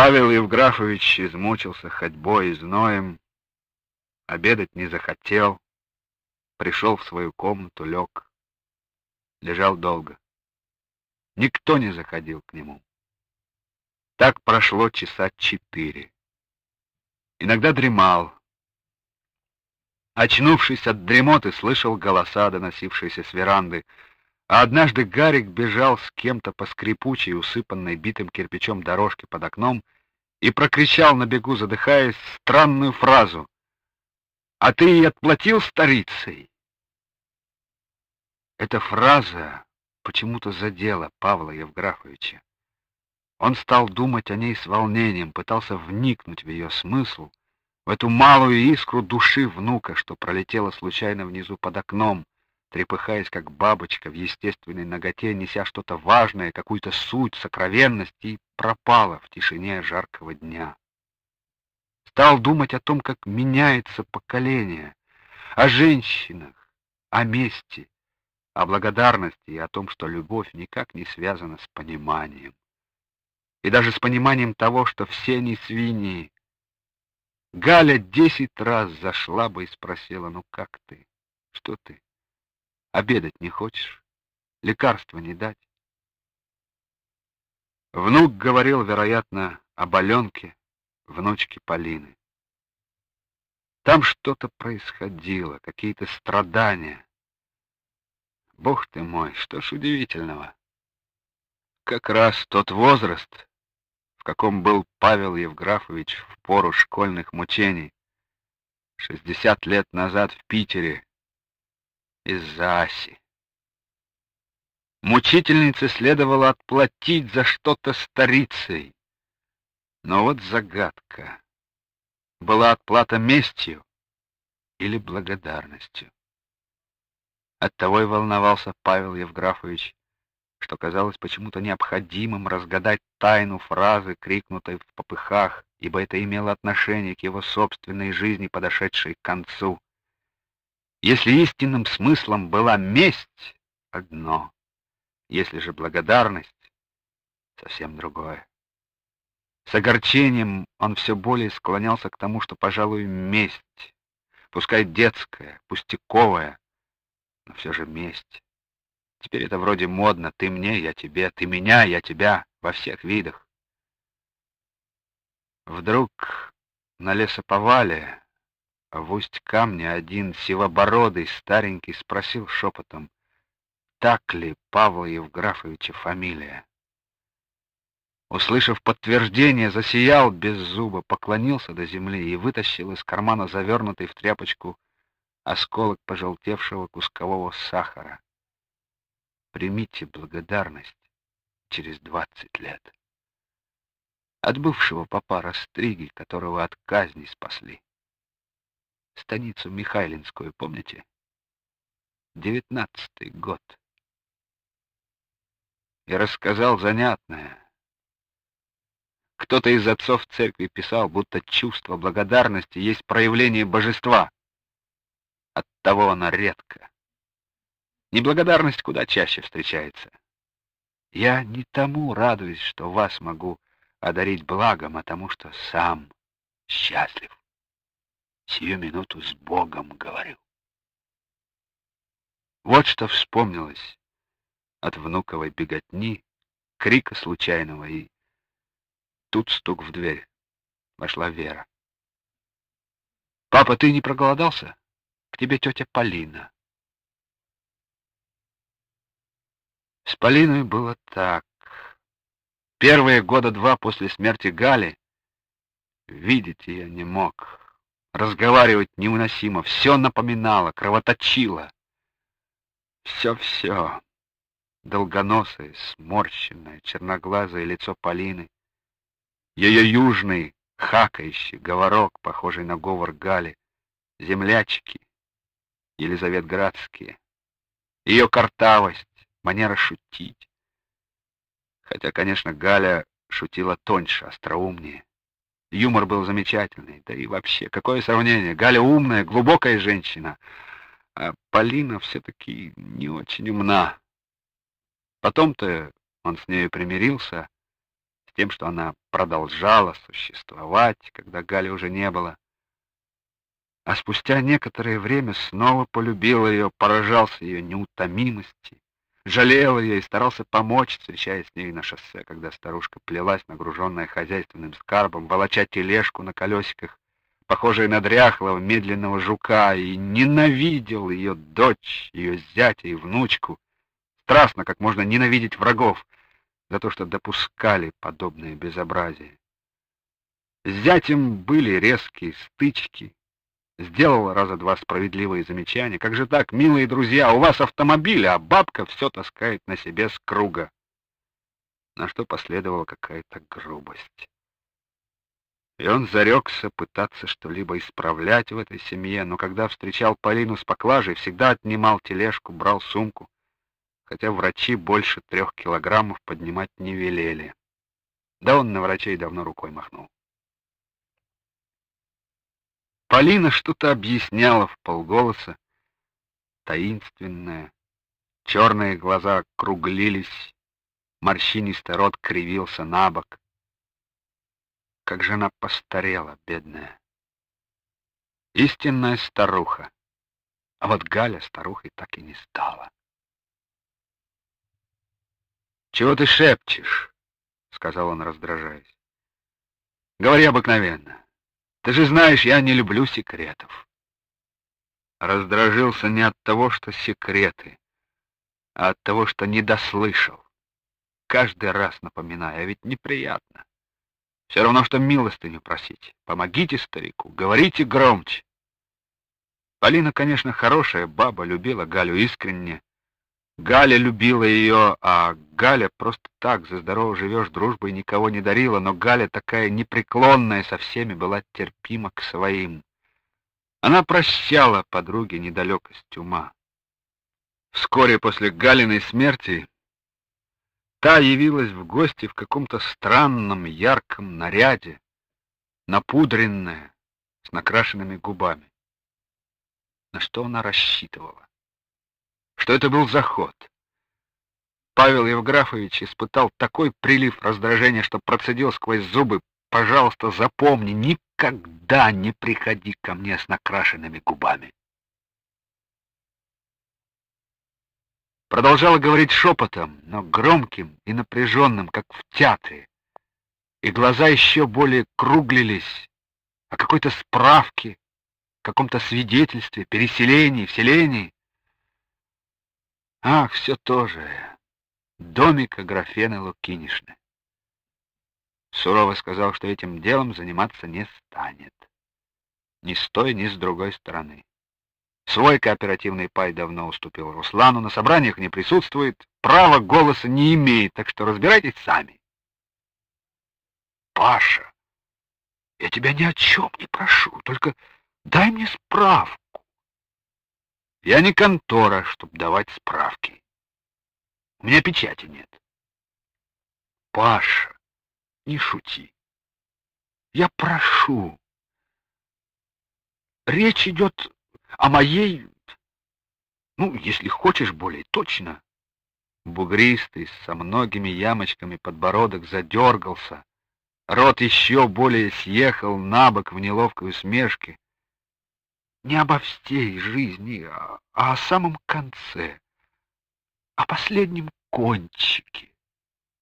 Павел Евграфович измучился ходьбой и зноем, обедать не захотел, пришел в свою комнату, лег, лежал долго. Никто не заходил к нему. Так прошло часа четыре. Иногда дремал. Очнувшись от дремоты, слышал голоса, доносившиеся с веранды, а однажды Гарик бежал с кем-то по скрипучей, усыпанной битым кирпичом дорожке под окном и прокричал на бегу, задыхаясь, странную фразу. «А ты и отплатил старицей?» Эта фраза почему-то задела Павла Евграфовича. Он стал думать о ней с волнением, пытался вникнуть в ее смысл, в эту малую искру души внука, что пролетела случайно внизу под окном, трепыхаясь, как бабочка в естественной ноготе, неся что-то важное, какую-то суть, сокровенность, и пропала в тишине жаркого дня. Стал думать о том, как меняется поколение, о женщинах, о мести, о благодарности и о том, что любовь никак не связана с пониманием. И даже с пониманием того, что все не свиньи. Галя десять раз зашла бы и спросила, ну как ты, что ты? Обедать не хочешь? Лекарства не дать? Внук говорил, вероятно, об Аленке, внучке Полины. Там что-то происходило, какие-то страдания. Бог ты мой, что ж удивительного. Как раз тот возраст, в каком был Павел Евграфович в пору школьных мучений, шестьдесят лет назад в Питере, из-за Аси. Мучительнице следовало отплатить за что-то старицей. Но вот загадка. Была отплата местью или благодарностью? Оттого и волновался Павел Евграфович, что казалось почему-то необходимым разгадать тайну фразы, крикнутой в попыхах, ибо это имело отношение к его собственной жизни, подошедшей к концу. Если истинным смыслом была месть — одно, если же благодарность — совсем другое. С огорчением он все более склонялся к тому, что, пожалуй, месть, пускай детская, пустяковая, но все же месть. Теперь это вроде модно. Ты мне, я тебе, ты меня, я тебя, во всех видах. Вдруг на лесоповале усть камня один сивобородый старенький спросил шепотом, так ли Павла Евграфовича фамилия. Услышав подтверждение, засиял без зуба, поклонился до земли и вытащил из кармана завернутый в тряпочку осколок пожелтевшего кускового сахара. Примите благодарность через двадцать лет. От бывшего папа Растриги, которого от казни спасли станицу Михайлинскую, помните? Девятнадцатый год. И рассказал занятное. Кто-то из отцов церкви писал, будто чувство благодарности есть проявление божества. Оттого она редко. Неблагодарность куда чаще встречается. Я не тому радуюсь, что вас могу одарить благом, а тому, что сам счастлив сию минуту с Богом говорю. Вот что вспомнилось от внуковой беготни, крика случайного и... Тут стук в дверь. Вошла Вера. «Папа, ты не проголодался? К тебе тетя Полина». С Полиной было так. Первые года два после смерти Гали видеть я не мог разговаривать невыносимо, все напоминало, кровоточило. Все-все. Долгоносое, сморщенное, черноглазое лицо Полины, ее южный, хакающий говорок, похожий на говор Гали, землячки, Елизаветградские, ее картавость, манера шутить. Хотя, конечно, Галя шутила тоньше, остроумнее. Юмор был замечательный, да и вообще, какое сравнение. Галя умная, глубокая женщина, а Полина все-таки не очень умна. Потом-то он с нею примирился. С тем, что она продолжала существовать, когда Гали уже не было. А спустя некоторое время снова полюбил ее, поражался ее неутомимости, жалел ее и старался помочь, встречаясь с ней на шоссе, когда старушка плелась, нагруженная хозяйственным скарбом, волоча тележку на колесиках, похожая на дряхлого медленного жука, и ненавидел ее дочь, ее зятя и внучку, страстно, как можно ненавидеть врагов, за то, что допускали подобное безобразие. С зятем были резкие стычки, сделал раза два справедливые замечания. Как же так, милые друзья, у вас автомобиль, а бабка все таскает на себе с круга. На что последовала какая-то грубость. И он зарекся пытаться что-либо исправлять в этой семье, но когда встречал Полину с поклажей, всегда отнимал тележку, брал сумку, хотя врачи больше трех килограммов поднимать не велели. Да он на врачей давно рукой махнул. Полина что-то объясняла в полголоса, таинственная. Черные глаза круглились, морщинистый рот кривился на бок. Как же она постарела, бедная. Истинная старуха. А вот Галя старухой так и не стала. «Чего ты шепчешь?» — сказал он, раздражаясь. «Говори обыкновенно. Ты же знаешь, я не люблю секретов. Раздражился не от того, что секреты, а от того, что не дослышал. Каждый раз напоминаю, а ведь неприятно. Все равно, что милостыню просить. Помогите старику, говорите громче. Полина, конечно, хорошая баба, любила Галю искренне, Галя любила ее, а Галя просто так, за здорово живешь, дружбой никого не дарила, но Галя такая непреклонная со всеми была терпима к своим. Она прощала подруге недалекость ума. Вскоре после Галиной смерти та явилась в гости в каком-то странном ярком наряде, напудренная, с накрашенными губами. На что она рассчитывала? Что это был заход. Павел Евграфович испытал такой прилив раздражения, что процедил сквозь зубы: "Пожалуйста, запомни, никогда не приходи ко мне с накрашенными губами". Продолжала говорить шепотом, но громким и напряженным, как в театре. И глаза еще более круглились о какой-то справке, каком-то свидетельстве, переселении, вселении. Ах, все то же. Домик Аграфены Лукинишны. Сурово сказал, что этим делом заниматься не станет. Ни с той, ни с другой стороны. Свой кооперативный пай давно уступил Руслану, на собраниях не присутствует, права голоса не имеет, так что разбирайтесь сами. Паша, я тебя ни о чем не прошу, только дай мне справку. Я не контора, чтобы давать справки. У меня печати нет. Паша, не шути. Я прошу. Речь идет о моей, ну, если хочешь более точно. Бугристый, со многими ямочками подбородок задергался. Рот еще более съехал на бок в неловкой усмешке не обо всей жизни, а, а о самом конце, о последнем кончике,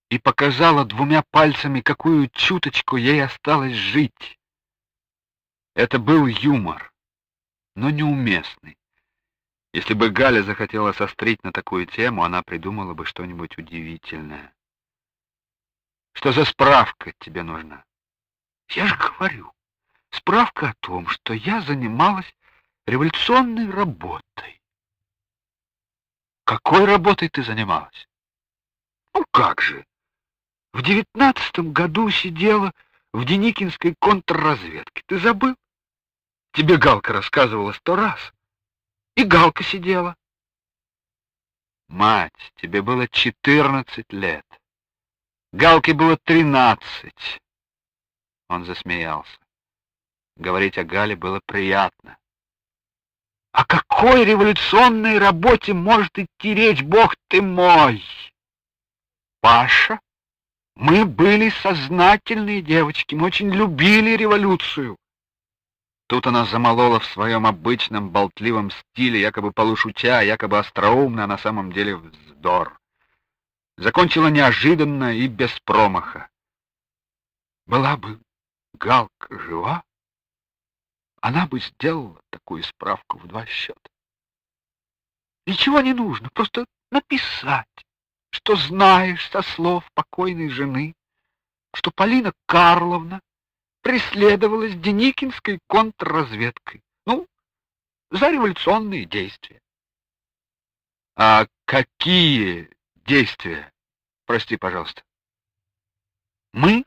и показала двумя пальцами, какую чуточку ей осталось жить. Это был юмор, но неуместный. Если бы Галя захотела сострить на такую тему, она придумала бы что-нибудь удивительное. Что за справка тебе нужна? Я же говорю, справка о том, что я занималась революционной работой. Какой работой ты занималась? Ну как же? В девятнадцатом году сидела в Деникинской контрразведке. Ты забыл? Тебе Галка рассказывала сто раз. И Галка сидела. Мать, тебе было четырнадцать лет. Галке было тринадцать. Он засмеялся. Говорить о Гале было приятно. О какой революционной работе может идти речь, бог ты мой? Паша, Мы были сознательные девочки, мы очень любили революцию. Тут она замолола в своем обычном болтливом стиле, якобы полушутя, якобы остроумно, а на самом деле вздор. Закончила неожиданно и без промаха. Была бы Галка жива, она бы сделала такую справку в два счета. Ничего не нужно, просто написать, что знаешь со слов покойной жены, что Полина Карловна преследовалась Деникинской контрразведкой. Ну, за революционные действия. А какие действия? Прости, пожалуйста. Мы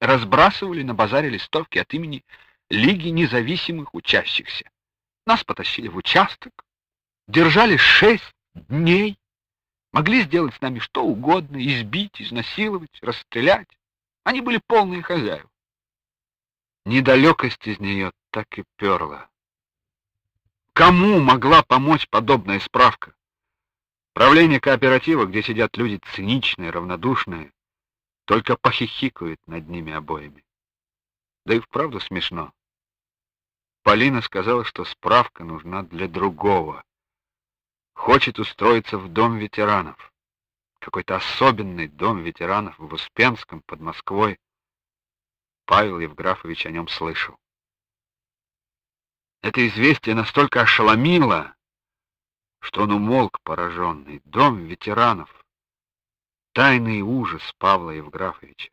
разбрасывали на базаре листовки от имени Лиги независимых учащихся. Нас потащили в участок, держали шесть дней, могли сделать с нами что угодно, избить, изнасиловать, расстрелять. Они были полные хозяева. Недалекость из нее так и перла. Кому могла помочь подобная справка? Правление кооператива, где сидят люди циничные, равнодушные, только похихикают над ними обоими. Да и вправду смешно. Полина сказала, что справка нужна для другого. Хочет устроиться в дом ветеранов. Какой-то особенный дом ветеранов в Успенском под Москвой. Павел Евграфович о нем слышал. Это известие настолько ошеломило, что он умолк пораженный. Дом ветеранов. Тайный ужас Павла Евграфовича.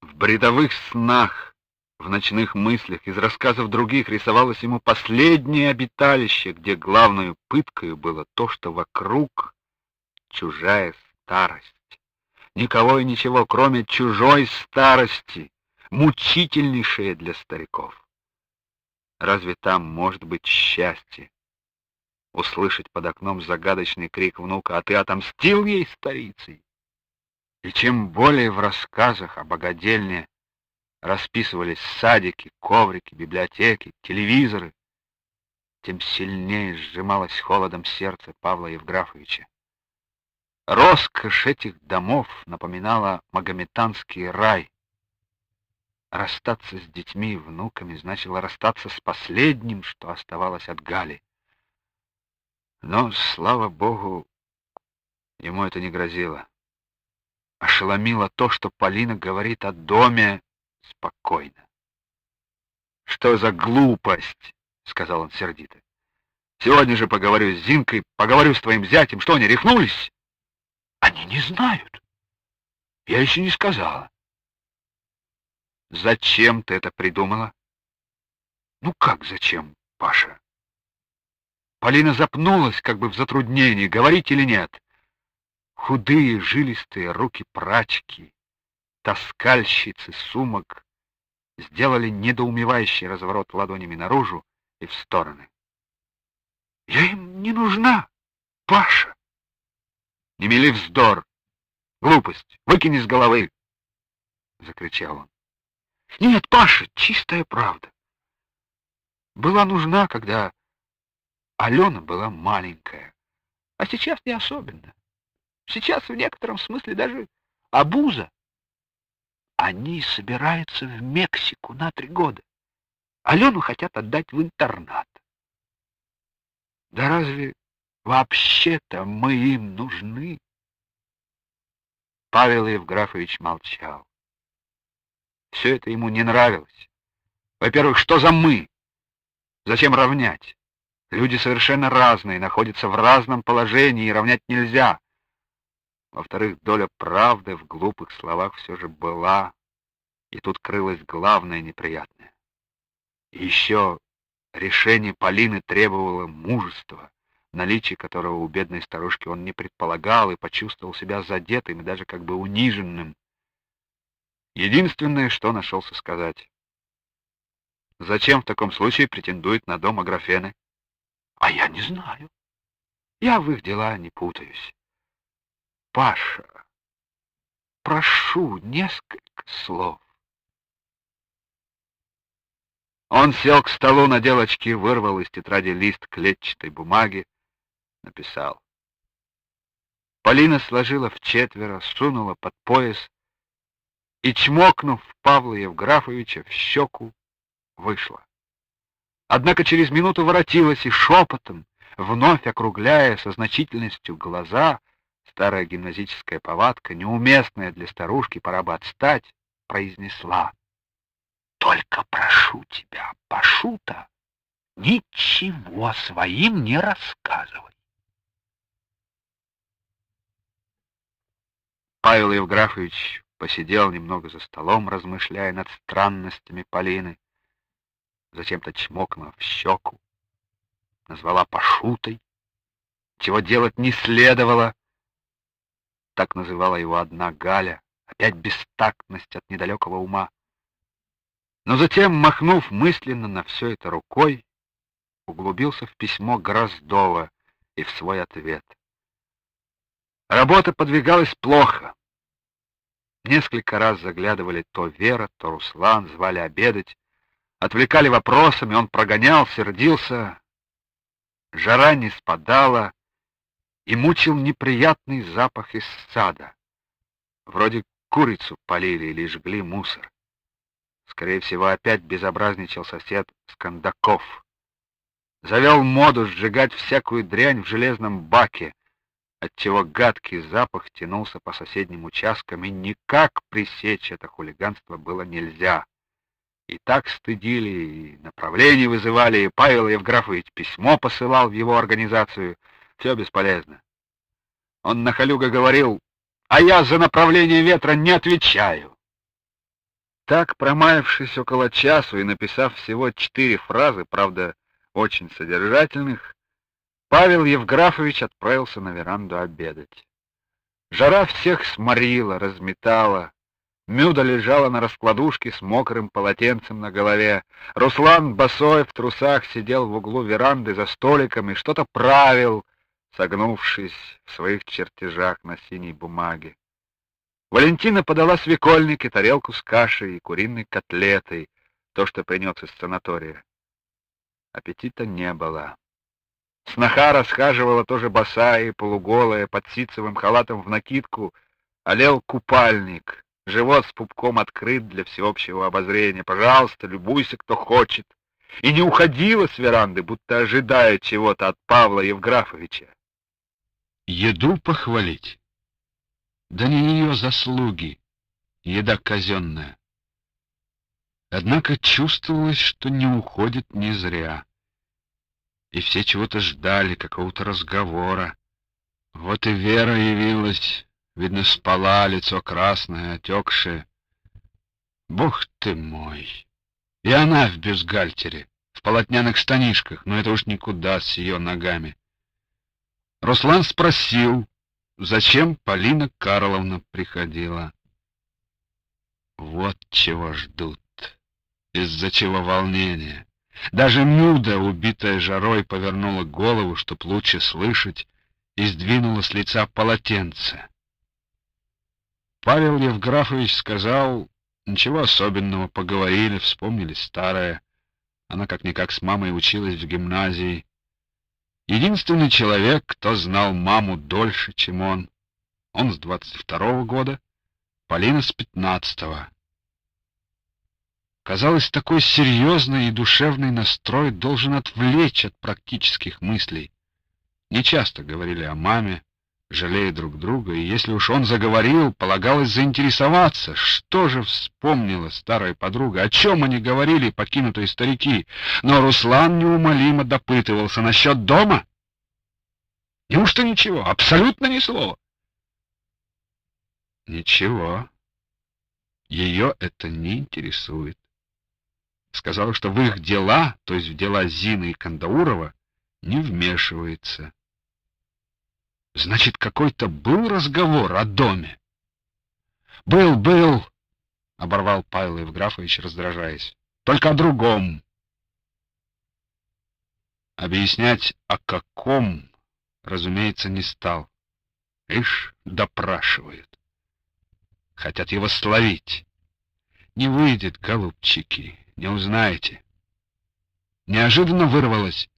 В бредовых снах, в ночных мыслях, из рассказов других рисовалось ему последнее обиталище, где главной пыткой было то, что вокруг чужая старость. Никого и ничего, кроме чужой старости мучительнейшее для стариков. Разве там может быть счастье? Услышать под окном загадочный крик внука, а ты отомстил ей старицей? И чем более в рассказах о богадельне расписывались садики, коврики, библиотеки, телевизоры, тем сильнее сжималось холодом сердце Павла Евграфовича. Роскошь этих домов напоминала магометанский рай, Расстаться с детьми и внуками значило расстаться с последним, что оставалось от Гали. Но, слава богу, ему это не грозило. Ошеломило то, что Полина говорит о доме спокойно. «Что за глупость?» — сказал он сердито. «Сегодня же поговорю с Зинкой, поговорю с твоим зятем. Что, они рехнулись?» «Они не знают. Я еще не сказала. Зачем ты это придумала? Ну как зачем, Паша? Полина запнулась, как бы в затруднении, говорить или нет. Худые, жилистые руки прачки, таскальщицы сумок сделали недоумевающий разворот ладонями наружу и в стороны. Я им не нужна, Паша. Не мели вздор. Глупость. Выкини с головы, закричал он. Нет, Паша, чистая правда. Была нужна, когда Алена была маленькая, а сейчас не особенно. Сейчас в некотором смысле даже обуза. Они собираются в Мексику на три года. Алену хотят отдать в интернат. Да разве вообще-то мы им нужны? Павел Евграфович молчал. Все это ему не нравилось. Во-первых, что за мы? Зачем равнять? Люди совершенно разные, находятся в разном положении, и равнять нельзя. Во-вторых, доля правды в глупых словах все же была, и тут крылось главное неприятное. И еще решение Полины требовало мужества, наличие которого у бедной старушки он не предполагал и почувствовал себя задетым и даже как бы униженным. Единственное, что нашелся сказать. Зачем в таком случае претендует на дом Аграфены? А я не знаю. Я в их дела не путаюсь. Паша, прошу несколько слов. Он сел к столу, надел очки, вырвал из тетради лист клетчатой бумаги, написал. Полина сложила в четверо, сунула под пояс и, чмокнув Павла Евграфовича в щеку, вышла. Однако через минуту воротилась и шепотом, вновь округляя со значительностью глаза, старая гимназическая повадка, неуместная для старушки, пора бы отстать, произнесла. «Только прошу тебя, Пашута, ничего своим не рассказывай. Павел Евграфович посидел немного за столом, размышляя над странностями Полины, затем-то чмокнула в щеку, назвала Пашутой, чего делать не следовало. Так называла его одна Галя, опять бестактность от недалекого ума. Но затем, махнув мысленно на все это рукой, углубился в письмо Гроздова и в свой ответ. Работа подвигалась плохо. Несколько раз заглядывали то Вера, то Руслан, звали обедать, отвлекали вопросами, он прогонял, сердился. Жара не спадала, и мучил неприятный запах из сада. Вроде курицу полили или жгли мусор. Скорее всего, опять безобразничал сосед Скандаков. Завел моду сжигать всякую дрянь в железном баке, отчего гадкий запах тянулся по соседним участкам, и никак пресечь это хулиганство было нельзя. И так стыдили, и направление вызывали, и Павел Евграфович письмо посылал в его организацию. Все бесполезно. Он на халюга говорил, а я за направление ветра не отвечаю. Так, промаявшись около часу и написав всего четыре фразы, правда, очень содержательных, Павел Евграфович отправился на веранду обедать. Жара всех сморила, разметала. Мюда лежала на раскладушке с мокрым полотенцем на голове. Руслан босой в трусах сидел в углу веранды за столиком и что-то правил, согнувшись в своих чертежах на синей бумаге. Валентина подала свекольник тарелку с кашей и куриной котлетой, то, что принес из санатория. Аппетита не было. Сноха расхаживала тоже босая и полуголая, под ситцевым халатом в накидку, олел купальник, живот с пупком открыт для всеобщего обозрения. Пожалуйста, любуйся, кто хочет. И не уходила с веранды, будто ожидая чего-то от Павла Евграфовича. Еду похвалить. Да не ее заслуги, еда казенная. Однако чувствовалось, что не уходит не зря. И все чего-то ждали, какого-то разговора. Вот и Вера явилась, видно, спала, лицо красное, отекшее. Бог ты мой! И она в бюстгальтере, в полотняных штанишках, но это уж никуда с ее ногами. Руслан спросил, зачем Полина Карловна приходила. Вот чего ждут, из-за чего волнение. Даже Мюда, убитая жарой, повернула голову, чтоб лучше слышать, и сдвинула с лица полотенце. Павел Евграфович сказал, ничего особенного, поговорили, вспомнили старое. Она как-никак с мамой училась в гимназии. Единственный человек, кто знал маму дольше, чем он. Он с двадцать второго года, Полина с пятнадцатого. Казалось, такой серьезный и душевный настрой должен отвлечь от практических мыслей. Не часто говорили о маме, жалея друг друга, и если уж он заговорил, полагалось заинтересоваться, что же вспомнила старая подруга, о чем они говорили, покинутые старики. Но Руслан неумолимо допытывался насчет дома. Неужто ничего, абсолютно ни слова? Ничего. Ее это не интересует. Сказала, что в их дела, то есть в дела Зины и Кандаурова, не вмешивается. Значит, какой-то был разговор о доме? Был, был, оборвал Павел Евграфович, раздражаясь. Только о другом. Объяснять о каком, разумеется, не стал. Ишь, допрашивают. Хотят его словить. Не выйдет, голубчики, не узнаете. Неожиданно вырвалось.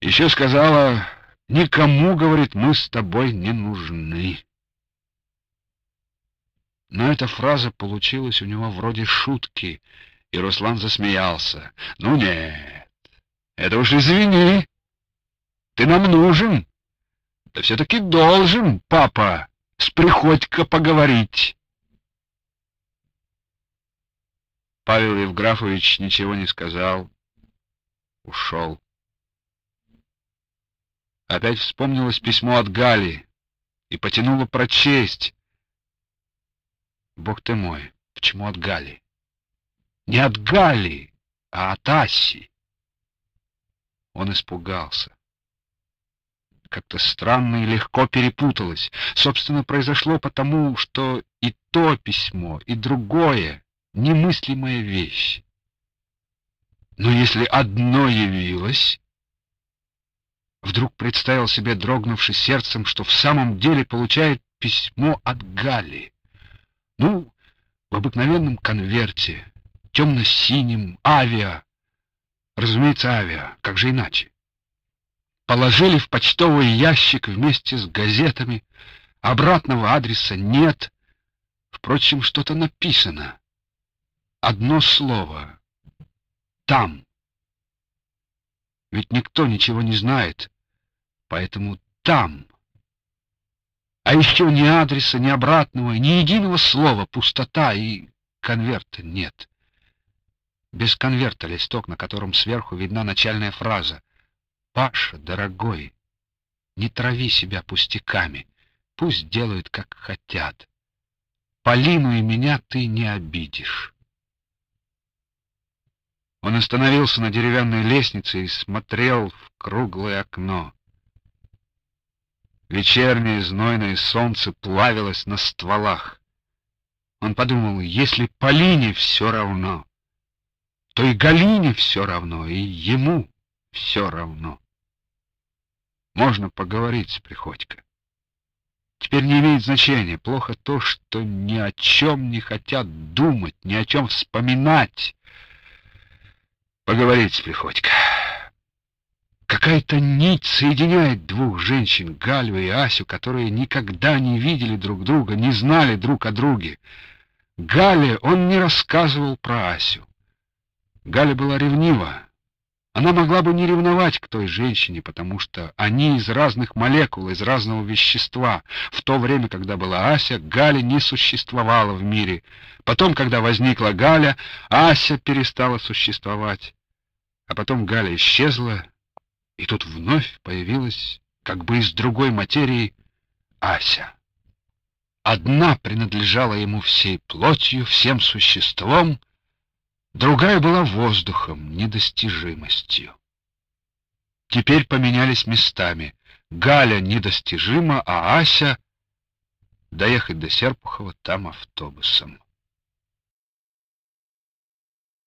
Еще сказала, никому, говорит, мы с тобой не нужны. Но эта фраза получилась у него вроде шутки, и Руслан засмеялся. «Ну нет, это уж извини. Ты нам нужен. Да все-таки должен, папа, с Приходько поговорить». Павел Евграфович ничего не сказал, ушел. Опять вспомнилось письмо от Гали и потянуло прочесть. Бог ты мой, почему от Гали? Не от Гали, а от Аси. Он испугался. Как-то странно и легко перепуталось. Собственно, произошло потому, что и то письмо, и другое — немыслимая вещь. Но если одно явилось, вдруг представил себе, дрогнувший сердцем, что в самом деле получает письмо от Гали. Ну, в обыкновенном конверте, темно-синим, авиа. Разумеется, авиа, как же иначе? Положили в почтовый ящик вместе с газетами, обратного адреса нет. Впрочем, что-то написано. Одно слово. Там. Ведь никто ничего не знает, поэтому там. А еще ни адреса, ни обратного, ни единого слова, пустота и конверта нет. Без конверта листок, на котором сверху видна начальная фраза. «Паша, дорогой, не трави себя пустяками, пусть делают, как хотят. Полину и меня ты не обидишь». Он остановился на деревянной лестнице и смотрел в круглое окно. Вечернее знойное солнце плавилось на стволах. Он подумал, если Полине все равно, то и Галине все равно, и ему все равно. Можно поговорить с Приходько. Теперь не имеет значения. Плохо то, что ни о чем не хотят думать, ни о чем вспоминать поговорить с Приходько. Какая-то нить соединяет двух женщин, Галю и Асю, которые никогда не видели друг друга, не знали друг о друге. Гале он не рассказывал про Асю. Галя была ревнива. Она могла бы не ревновать к той женщине, потому что они из разных молекул, из разного вещества. В то время, когда была Ася, Галя не существовала в мире. Потом, когда возникла Галя, Ася перестала существовать. А потом Галя исчезла, и тут вновь появилась, как бы из другой материи, Ася. Одна принадлежала ему всей плотью, всем существом, другая была воздухом, недостижимостью. Теперь поменялись местами. Галя недостижима, а Ася доехать до Серпухова там автобусом.